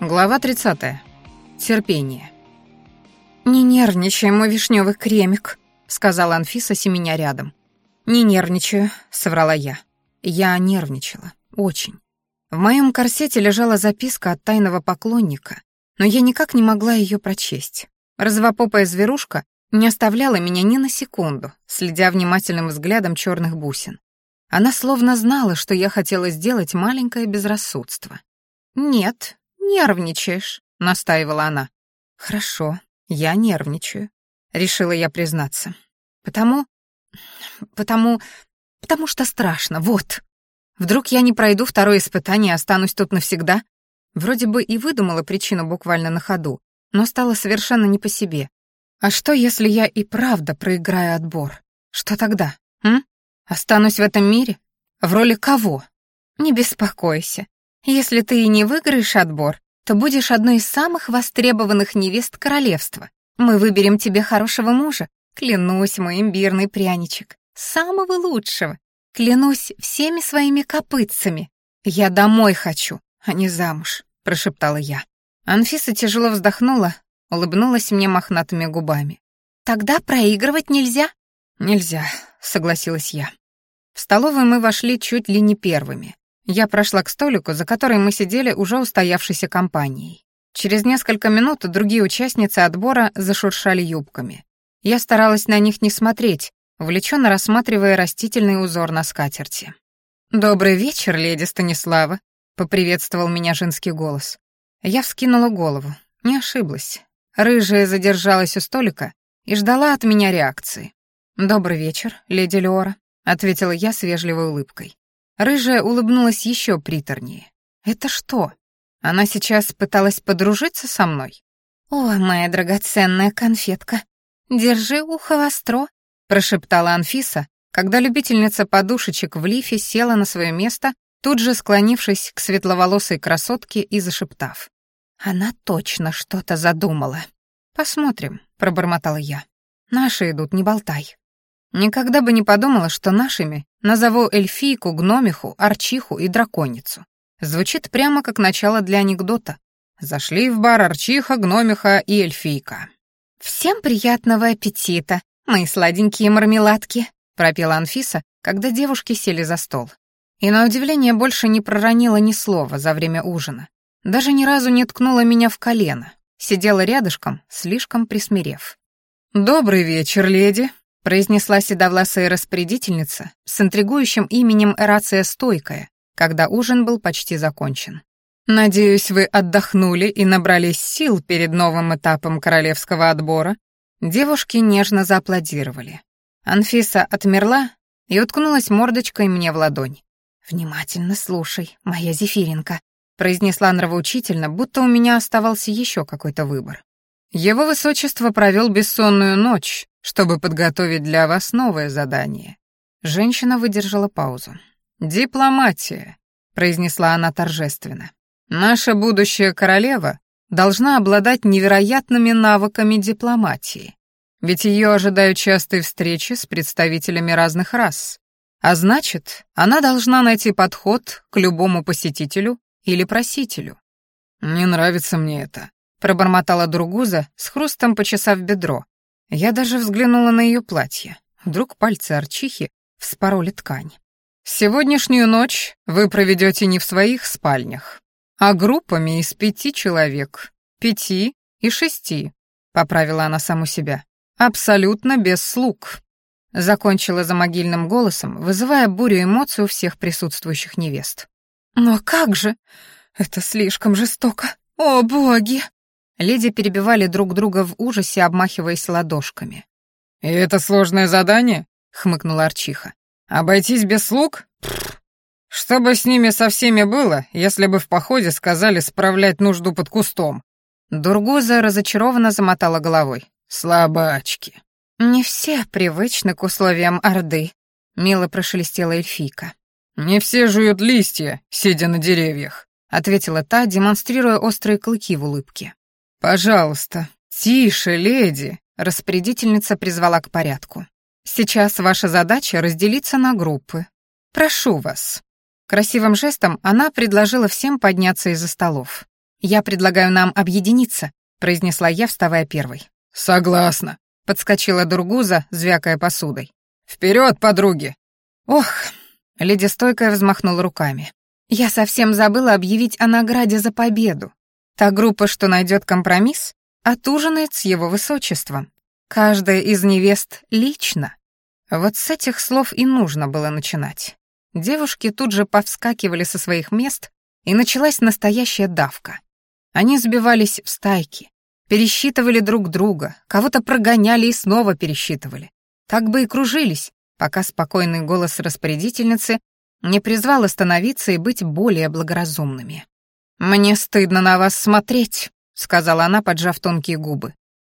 Глава 30. Терпение. «Не нервничай, мой вишневый кремик», — сказала Анфиса, семеня рядом. «Не нервничаю», — соврала я. Я нервничала. Очень. В моем корсете лежала записка от тайного поклонника, но я никак не могла ее прочесть. Развопопая зверушка не оставляла меня ни на секунду, следя внимательным взглядом черных бусин. Она словно знала, что я хотела сделать маленькое безрассудство. «Нет, «Нервничаешь», — настаивала она. «Хорошо, я нервничаю», — решила я признаться. «Потому... потому... потому что страшно, вот. Вдруг я не пройду второе испытание и останусь тут навсегда?» Вроде бы и выдумала причину буквально на ходу, но стало совершенно не по себе. А что, если я и правда проиграю отбор? Что тогда, м? Останусь в этом мире? В роли кого? Не беспокойся, если ты и не выиграешь отбор, то будешь одной из самых востребованных невест королевства. Мы выберем тебе хорошего мужа. Клянусь, мой имбирный пряничек. Самого лучшего. Клянусь всеми своими копытцами. Я домой хочу, а не замуж, прошептала я. Анфиса тяжело вздохнула, улыбнулась мне мохнатыми губами. Тогда проигрывать нельзя? Нельзя, согласилась я. В столовую мы вошли чуть ли не первыми. Я прошла к столику, за которым мы сидели уже устоявшейся компанией. Через несколько минут другие участницы отбора зашуршали юбками. Я старалась на них не смотреть, увлеченно рассматривая растительный узор на скатерти. «Добрый вечер, леди Станислава», — поприветствовал меня женский голос. Я вскинула голову. Не ошиблась. Рыжая задержалась у столика и ждала от меня реакции. «Добрый вечер, леди Леора», — ответила я с вежливой улыбкой. Рыжая улыбнулась еще приторнее. «Это что? Она сейчас пыталась подружиться со мной?» «О, моя драгоценная конфетка, держи ухо востро», прошептала Анфиса, когда любительница подушечек в лифе села на свое место, тут же склонившись к светловолосой красотке и зашептав. «Она точно что-то задумала». «Посмотрим», — пробормотала я. «Наши идут, не болтай». Никогда бы не подумала, что нашими назову эльфийку, гномиху, арчиху и драконицу. Звучит прямо как начало для анекдота. Зашли в бар арчиха, гномиха и эльфийка. «Всем приятного аппетита, мои сладенькие мармеладки», пропела Анфиса, когда девушки сели за стол. И на удивление больше не проронила ни слова за время ужина. Даже ни разу не ткнула меня в колено. Сидела рядышком, слишком присмирев. «Добрый вечер, леди», произнесла седовласая распорядительница с интригующим именем Эрация Стойкая, когда ужин был почти закончен. «Надеюсь, вы отдохнули и набрались сил перед новым этапом королевского отбора?» Девушки нежно зааплодировали. Анфиса отмерла и уткнулась мордочкой мне в ладонь. «Внимательно слушай, моя зефиринка», произнесла нравоучительно, будто у меня оставался еще какой-то выбор. Его высочество провел бессонную ночь, чтобы подготовить для вас новое задание. Женщина выдержала паузу. «Дипломатия», — произнесла она торжественно. «Наша будущая королева должна обладать невероятными навыками дипломатии, ведь ее ожидают частые встречи с представителями разных рас. А значит, она должна найти подход к любому посетителю или просителю. «Не нравится мне это», — пробормотала Другуза, с хрустом почесав бедро, я даже взглянула на ее платье. Вдруг пальцы арчихи вспороли ткань. «Сегодняшнюю ночь вы проведете не в своих спальнях, а группами из пяти человек, пяти и шести», — поправила она саму себя. «Абсолютно без слуг». Закончила за могильным голосом, вызывая бурю эмоций у всех присутствующих невест. «Но как же? Это слишком жестоко. О, боги!» Леди перебивали друг друга в ужасе, обмахиваясь ладошками. «И это сложное задание?» — хмыкнула Арчиха. «Обойтись без слуг? Пфф. Что бы с ними со всеми было, если бы в походе сказали справлять нужду под кустом?» Дургуза разочарованно замотала головой. «Слабачки». «Не все привычны к условиям Орды», — мило прошелестела эльфийка. «Не все жуют листья, сидя на деревьях», — ответила та, демонстрируя острые клыки в улыбке. «Пожалуйста, тише, леди», — распорядительница призвала к порядку. «Сейчас ваша задача разделиться на группы. Прошу вас». Красивым жестом она предложила всем подняться из-за столов. Я предлагаю нам объединиться», — произнесла я, вставая первой. «Согласна», — подскочила Дургуза, звякая посудой. «Вперед, подруги!» «Ох!» — леди стойкая взмахнула руками. «Я совсем забыла объявить о награде за победу. Та группа, что найдет компромисс, отужинает с его высочеством. Каждая из невест лично. Вот с этих слов и нужно было начинать. Девушки тут же повскакивали со своих мест, и началась настоящая давка. Они сбивались в стайки, пересчитывали друг друга, кого-то прогоняли и снова пересчитывали. Так бы и кружились, пока спокойный голос распорядительницы не призвал остановиться и быть более благоразумными. «Мне стыдно на вас смотреть», — сказала она, поджав тонкие губы.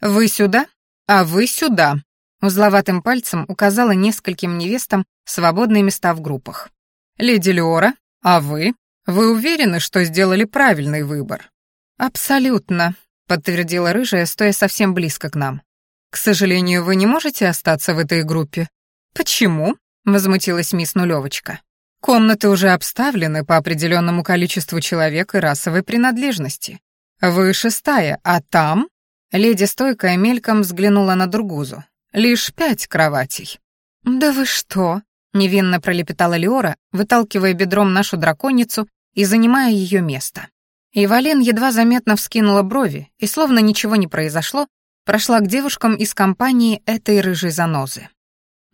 «Вы сюда, а вы сюда», Узловатым пальцем указала нескольким невестам свободные места в группах. «Леди Леора, а вы? Вы уверены, что сделали правильный выбор?» «Абсолютно», — подтвердила рыжая, стоя совсем близко к нам. «К сожалению, вы не можете остаться в этой группе». «Почему?» — возмутилась мисс Нулевочка. «Комнаты уже обставлены по определенному количеству человек и расовой принадлежности. Вы шестая, а там...» Леди стойкая мельком взглянула на Другузу. Лишь пять кроватей». «Да вы что?» — невинно пролепетала Леора, выталкивая бедром нашу драконицу и занимая ее место. И едва заметно вскинула брови и, словно ничего не произошло, прошла к девушкам из компании этой рыжей занозы.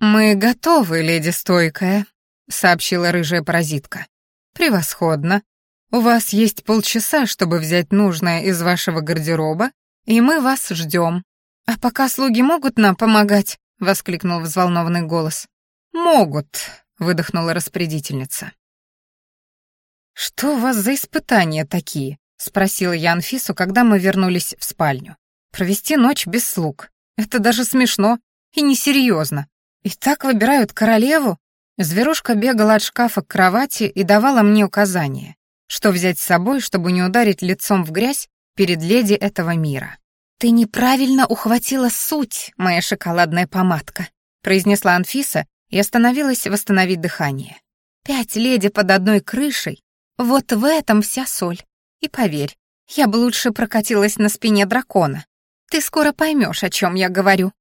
«Мы готовы, леди стойкая», — сообщила рыжая паразитка. «Превосходно. У вас есть полчаса, чтобы взять нужное из вашего гардероба, и мы вас ждем. «А пока слуги могут нам помогать?» — воскликнул взволнованный голос. «Могут», — выдохнула распорядительница. «Что у вас за испытания такие?» — спросила я Анфису, когда мы вернулись в спальню. «Провести ночь без слуг. Это даже смешно и несерьезно. И так выбирают королеву?» Зверушка бегала от шкафа к кровати и давала мне указания, что взять с собой, чтобы не ударить лицом в грязь перед леди этого мира. «Ты неправильно ухватила суть, моя шоколадная помадка», произнесла Анфиса и остановилась восстановить дыхание. «Пять леди под одной крышей — вот в этом вся соль. И поверь, я бы лучше прокатилась на спине дракона. Ты скоро поймешь, о чем я говорю».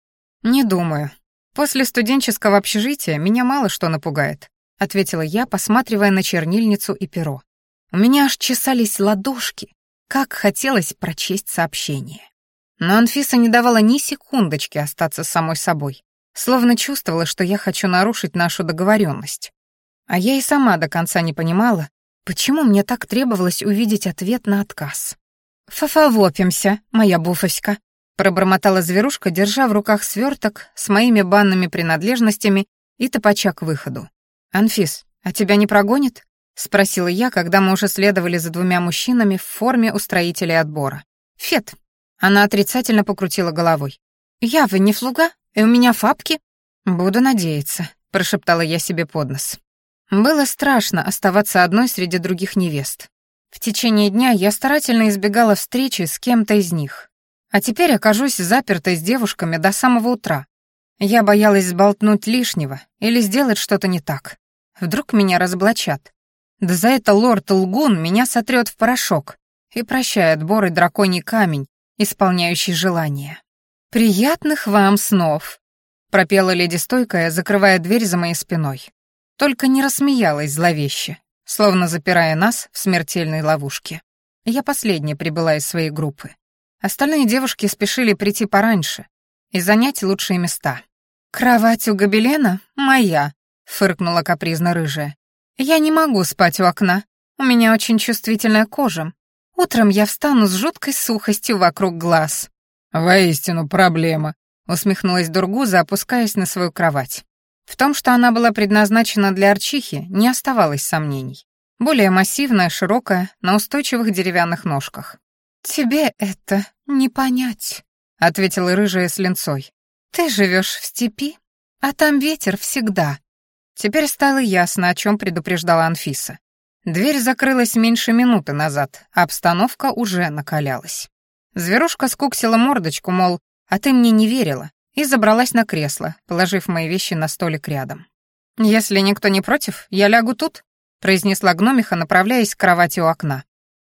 «Не думаю. После студенческого общежития меня мало что напугает», ответила я, посматривая на чернильницу и перо. У меня аж чесались ладошки, как хотелось прочесть сообщение. Но Анфиса не давала ни секундочки остаться самой собой, словно чувствовала, что я хочу нарушить нашу договоренность. А я и сама до конца не понимала, почему мне так требовалось увидеть ответ на отказ. «Фафовопимся, моя буфоська», — пробормотала зверушка, держа в руках сверток с моими банными принадлежностями и топача к выходу. «Анфис, а тебя не прогонит?» — спросила я, когда мы уже следовали за двумя мужчинами в форме устроителей отбора. «Фет, она отрицательно покрутила головой. «Я вы не флуга? И у меня фапки?» «Буду надеяться», — прошептала я себе под нос. Было страшно оставаться одной среди других невест. В течение дня я старательно избегала встречи с кем-то из них. А теперь окажусь запертой с девушками до самого утра. Я боялась сболтнуть лишнего или сделать что-то не так. Вдруг меня разоблачат. Да за это лорд Лгун меня сотрет в порошок и прощает борый драконий камень, исполняющий желания. «Приятных вам снов!» — пропела леди стойкая, закрывая дверь за моей спиной. Только не рассмеялась зловеще, словно запирая нас в смертельной ловушке. Я последняя прибыла из своей группы. Остальные девушки спешили прийти пораньше и занять лучшие места. «Кровать у гобелена моя», — фыркнула капризно рыжая. «Я не могу спать у окна. У меня очень чувствительная кожа, Утром я встану с жуткой сухостью вокруг глаз». «Воистину проблема», — усмехнулась Дургуза, опускаясь на свою кровать. В том, что она была предназначена для арчихи, не оставалось сомнений. Более массивная, широкая, на устойчивых деревянных ножках. «Тебе это не понять», — ответила рыжая с линцой. «Ты живешь в степи, а там ветер всегда». Теперь стало ясно, о чем предупреждала Анфиса. Дверь закрылась меньше минуты назад, а обстановка уже накалялась. Зверушка скуксила мордочку, мол, а ты мне не верила, и забралась на кресло, положив мои вещи на столик рядом. «Если никто не против, я лягу тут», — произнесла гномиха, направляясь к кровати у окна.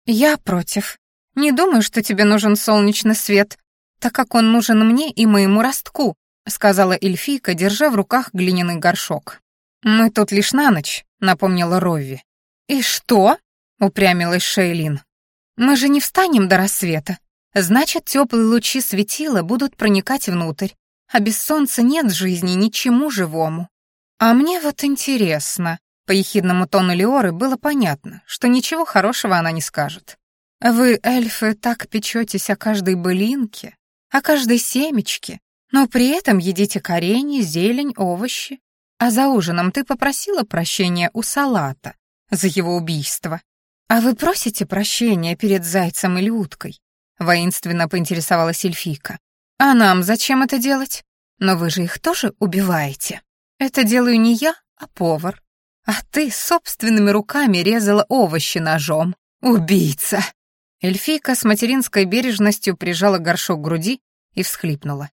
«Я против», Не думаю, что тебе нужен солнечный свет, так как он нужен мне и моему ростку», сказала эльфийка, держа в руках глиняный горшок. «Мы тут лишь на ночь», — напомнила Ровви. «И что?» — упрямилась Шейлин. «Мы же не встанем до рассвета. Значит, теплые лучи светила будут проникать внутрь, а без солнца нет жизни ничему живому. А мне вот интересно, по ехидному тону Леоры было понятно, что ничего хорошего она не скажет. Вы, эльфы, так печетесь о каждой былинке, о каждой семечке, но при этом едите коренья, зелень, овощи. А за ужином ты попросила прощения у салата за его убийство. А вы просите прощения перед зайцем или уткой? Воинственно поинтересовалась эльфийка. А нам зачем это делать? Но вы же их тоже убиваете. Это делаю не я, а повар. А ты собственными руками резала овощи ножом. Убийца!» Эльфийка с материнской бережностью прижала горшок к груди и всхлипнула.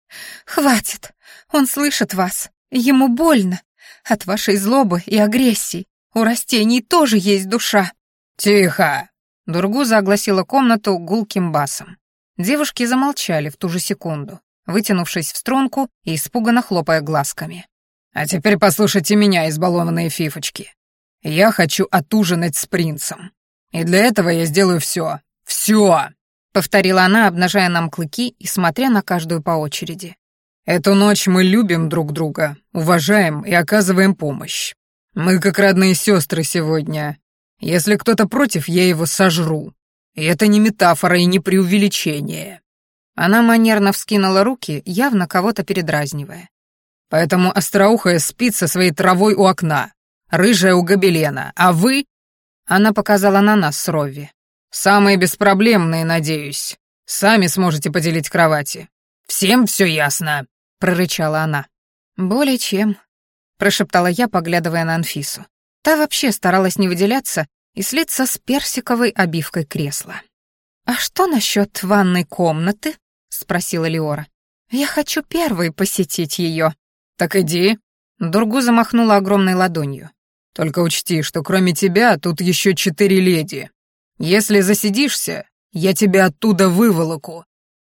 «Хватит! Он слышит вас. Ему больно. От вашей злобы и агрессии. У растений тоже есть душа». «Тихо!» Дургуза огласила комнату гулким басом. Девушки замолчали в ту же секунду, вытянувшись в струнку и испуганно хлопая глазками. «А теперь послушайте меня, избалованные фифочки. Я хочу отужинать с принцем. И для этого я сделаю все. Все!» — повторила она, обнажая нам клыки и смотря на каждую по очереди. «Эту ночь мы любим друг друга, уважаем и оказываем помощь. Мы как родные сестры сегодня. Если кто-то против, я его сожру. И это не метафора и не преувеличение». Она манерно вскинула руки, явно кого-то передразнивая. «Поэтому остроухая спит со своей травой у окна, рыжая у гобелена, а вы...» Она показала на нас с Ровви. Самые беспроблемные, надеюсь. Сами сможете поделить кровати. Всем все ясно», — прорычала она. «Более чем», — прошептала я, поглядывая на Анфису. Та вообще старалась не выделяться и слиться с персиковой обивкой кресла. «А что насчет ванной комнаты?» — спросила Леора. «Я хочу первой посетить ее». «Так иди». Дургу замахнула огромной ладонью. «Только учти, что кроме тебя тут еще четыре леди. Если засидишься, я тебя оттуда выволоку».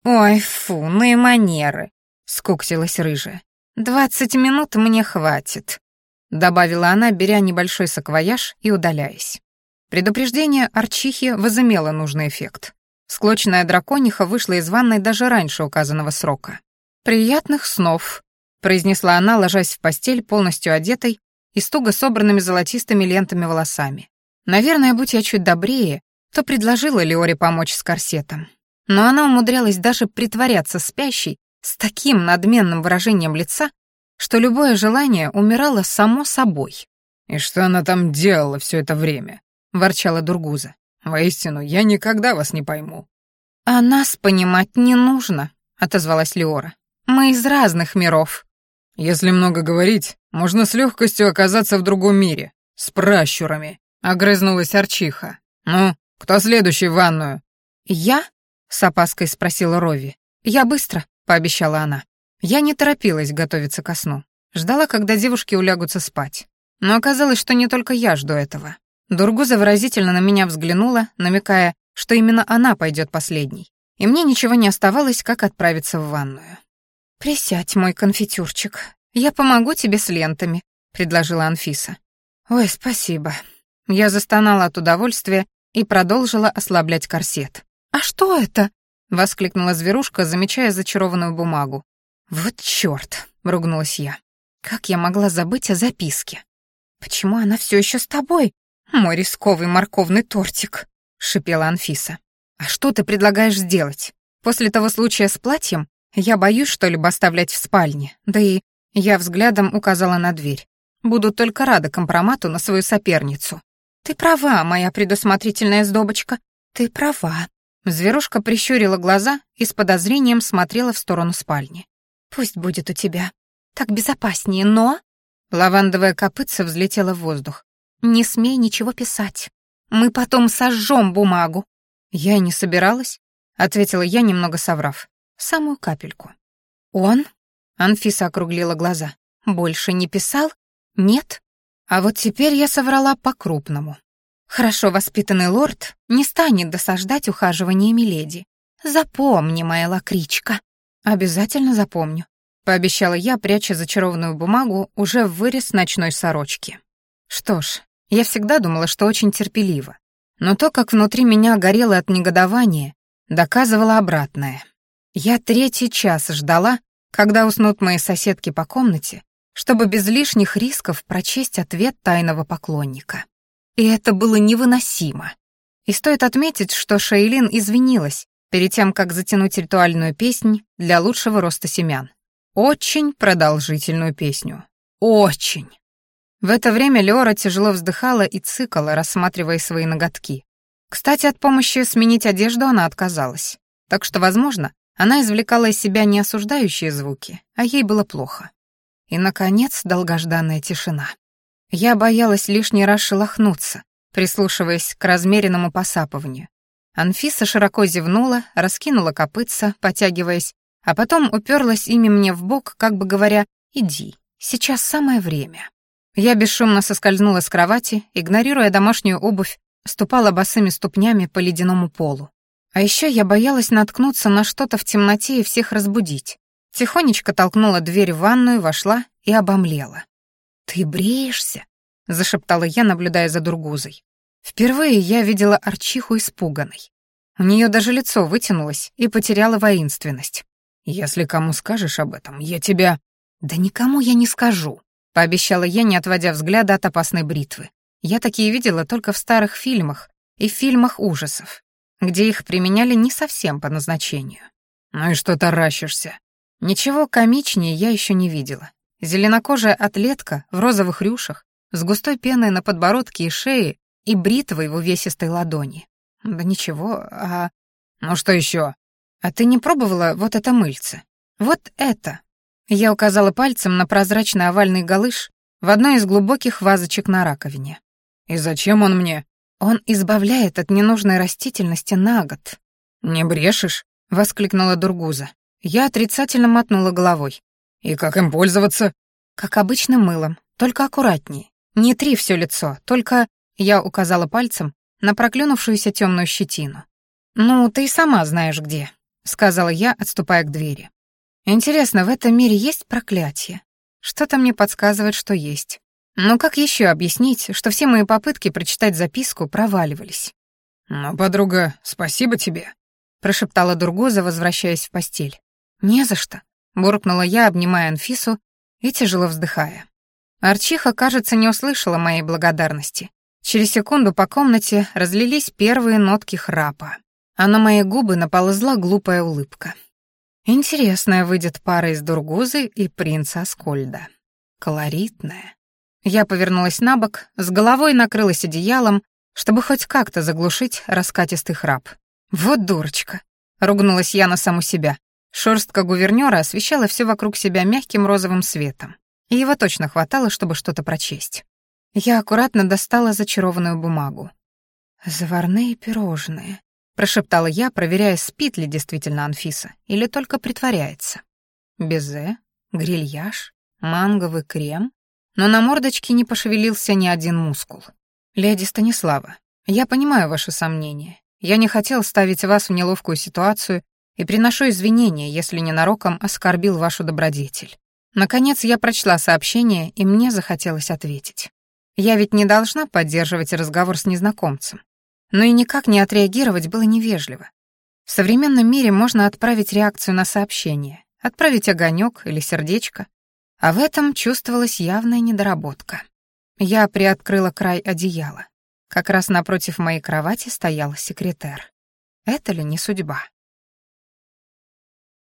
«Ой, фу, ну и манеры», — скуксилась рыжая. «Двадцать минут мне хватит», — добавила она, беря небольшой саквояж и удаляясь. Предупреждение Арчихи возымело нужный эффект. Склочная дракониха вышла из ванной даже раньше указанного срока. «Приятных снов», — произнесла она, ложась в постель, полностью одетой и с туго собранными золотистыми лентами волосами. Наверное, будь я чуть добрее, то предложила Леоре помочь с корсетом. Но она умудрялась даже притворяться спящей с таким надменным выражением лица, что любое желание умирало само собой. «И что она там делала все это время?» — ворчала Дургуза. «Воистину, я никогда вас не пойму». «А нас понимать не нужно», — отозвалась Леора. «Мы из разных миров». «Если много говорить, можно с легкостью оказаться в другом мире, с пращурами», — огрызнулась Арчиха. «Ну, «Кто следующий в ванную?» «Я?» — с опаской спросила Рови. «Я быстро», — пообещала она. Я не торопилась готовиться ко сну. Ждала, когда девушки улягутся спать. Но оказалось, что не только я жду этого. Дургуза выразительно на меня взглянула, намекая, что именно она пойдет последней. И мне ничего не оставалось, как отправиться в ванную. «Присядь, мой конфетюрчик. Я помогу тебе с лентами», — предложила Анфиса. «Ой, спасибо». Я застонала от удовольствия и продолжила ослаблять корсет. «А что это?» — воскликнула зверушка, замечая зачарованную бумагу. «Вот чёрт!» — ругнулась я. «Как я могла забыть о записке?» «Почему она все еще с тобой, мой рисковый морковный тортик?» — шипела Анфиса. «А что ты предлагаешь сделать? После того случая с платьем я боюсь что-либо оставлять в спальне, да и...» Я взглядом указала на дверь. «Буду только рада компромату на свою соперницу. «Ты права, моя предусмотрительная сдобочка, ты права». Зверушка прищурила глаза и с подозрением смотрела в сторону спальни. «Пусть будет у тебя. Так безопаснее, но...» Лавандовая копытца взлетела в воздух. «Не смей ничего писать. Мы потом сожжем бумагу». «Я и не собиралась», — ответила я, немного соврав. «Самую капельку». «Он?» — Анфиса округлила глаза. «Больше не писал? Нет?» А вот теперь я соврала по-крупному. Хорошо воспитанный лорд не станет досаждать ухаживаниями леди. Запомни, моя лакричка. Обязательно запомню, пообещала я, пряча зачарованную бумагу уже в вырез ночной сорочки. Что ж, я всегда думала, что очень терпелива. Но то, как внутри меня горело от негодования, доказывало обратное. Я третий час ждала, когда уснут мои соседки по комнате, чтобы без лишних рисков прочесть ответ тайного поклонника. И это было невыносимо. И стоит отметить, что Шейлин извинилась перед тем, как затянуть ритуальную песнь для лучшего роста семян. Очень продолжительную песню. Очень. В это время Леора тяжело вздыхала и цикала, рассматривая свои ноготки. Кстати, от помощи сменить одежду она отказалась. Так что, возможно, она извлекала из себя не осуждающие звуки, а ей было плохо. И, наконец, долгожданная тишина. Я боялась лишний раз шелохнуться, прислушиваясь к размеренному посапыванию. Анфиса широко зевнула, раскинула копытца, потягиваясь, а потом уперлась ими мне в бок, как бы говоря, «Иди, сейчас самое время». Я бесшумно соскользнула с кровати, игнорируя домашнюю обувь, ступала босыми ступнями по ледяному полу. А еще я боялась наткнуться на что-то в темноте и всех разбудить. Тихонечко толкнула дверь в ванную, вошла и обомлела. «Ты бреешься?» — зашептала я, наблюдая за Дургузой. Впервые я видела Арчиху испуганной. У нее даже лицо вытянулось и потеряло воинственность. «Если кому скажешь об этом, я тебя...» «Да никому я не скажу», — пообещала я, не отводя взгляда от опасной бритвы. Я такие видела только в старых фильмах и в фильмах ужасов, где их применяли не совсем по назначению. «Ну и что таращишься?» Ничего комичнее я еще не видела. Зеленокожая атлетка в розовых рюшах, с густой пеной на подбородке и шее и бритвой в увесистой ладони. Да ничего, а... Ну что еще? А ты не пробовала вот это мыльце? Вот это. Я указала пальцем на прозрачный овальный галыш в одной из глубоких вазочек на раковине. И зачем он мне? Он избавляет от ненужной растительности на год. Не брешешь? воскликнула Дургуза. Я отрицательно мотнула головой. «И как им пользоваться?» «Как обычным мылом, только аккуратнее. Не три все лицо, только...» Я указала пальцем на проклюнувшуюся темную щетину. «Ну, ты и сама знаешь где», — сказала я, отступая к двери. «Интересно, в этом мире есть проклятие? Что-то мне подсказывает, что есть. Но как еще объяснить, что все мои попытки прочитать записку проваливались?» «Ну, подруга, спасибо тебе», — прошептала Дургоза, возвращаясь в постель. «Не за что», — буркнула я, обнимая Анфису и тяжело вздыхая. Арчиха, кажется, не услышала моей благодарности. Через секунду по комнате разлились первые нотки храпа, а на мои губы наползла глупая улыбка. Интересная выйдет пара из Дургузы и принца Аскольда. Колоритная. Я повернулась на бок, с головой накрылась одеялом, чтобы хоть как-то заглушить раскатистый храп. «Вот дурочка!» — ругнулась я на саму себя. Шорстка гувернёра освещала все вокруг себя мягким розовым светом, и его точно хватало, чтобы что-то прочесть. Я аккуратно достала зачарованную бумагу. «Заварные пирожные», — прошептала я, проверяя, спит ли действительно Анфиса или только притворяется. Безе, грильяж, манговый крем, но на мордочке не пошевелился ни один мускул. «Леди Станислава, я понимаю ваши сомнения. Я не хотел ставить вас в неловкую ситуацию и приношу извинения, если ненароком оскорбил вашу добродетель. Наконец я прочла сообщение, и мне захотелось ответить. Я ведь не должна поддерживать разговор с незнакомцем. Но и никак не отреагировать было невежливо. В современном мире можно отправить реакцию на сообщение, отправить огонек или сердечко, а в этом чувствовалась явная недоработка. Я приоткрыла край одеяла. Как раз напротив моей кровати стоял секретарь. Это ли не судьба?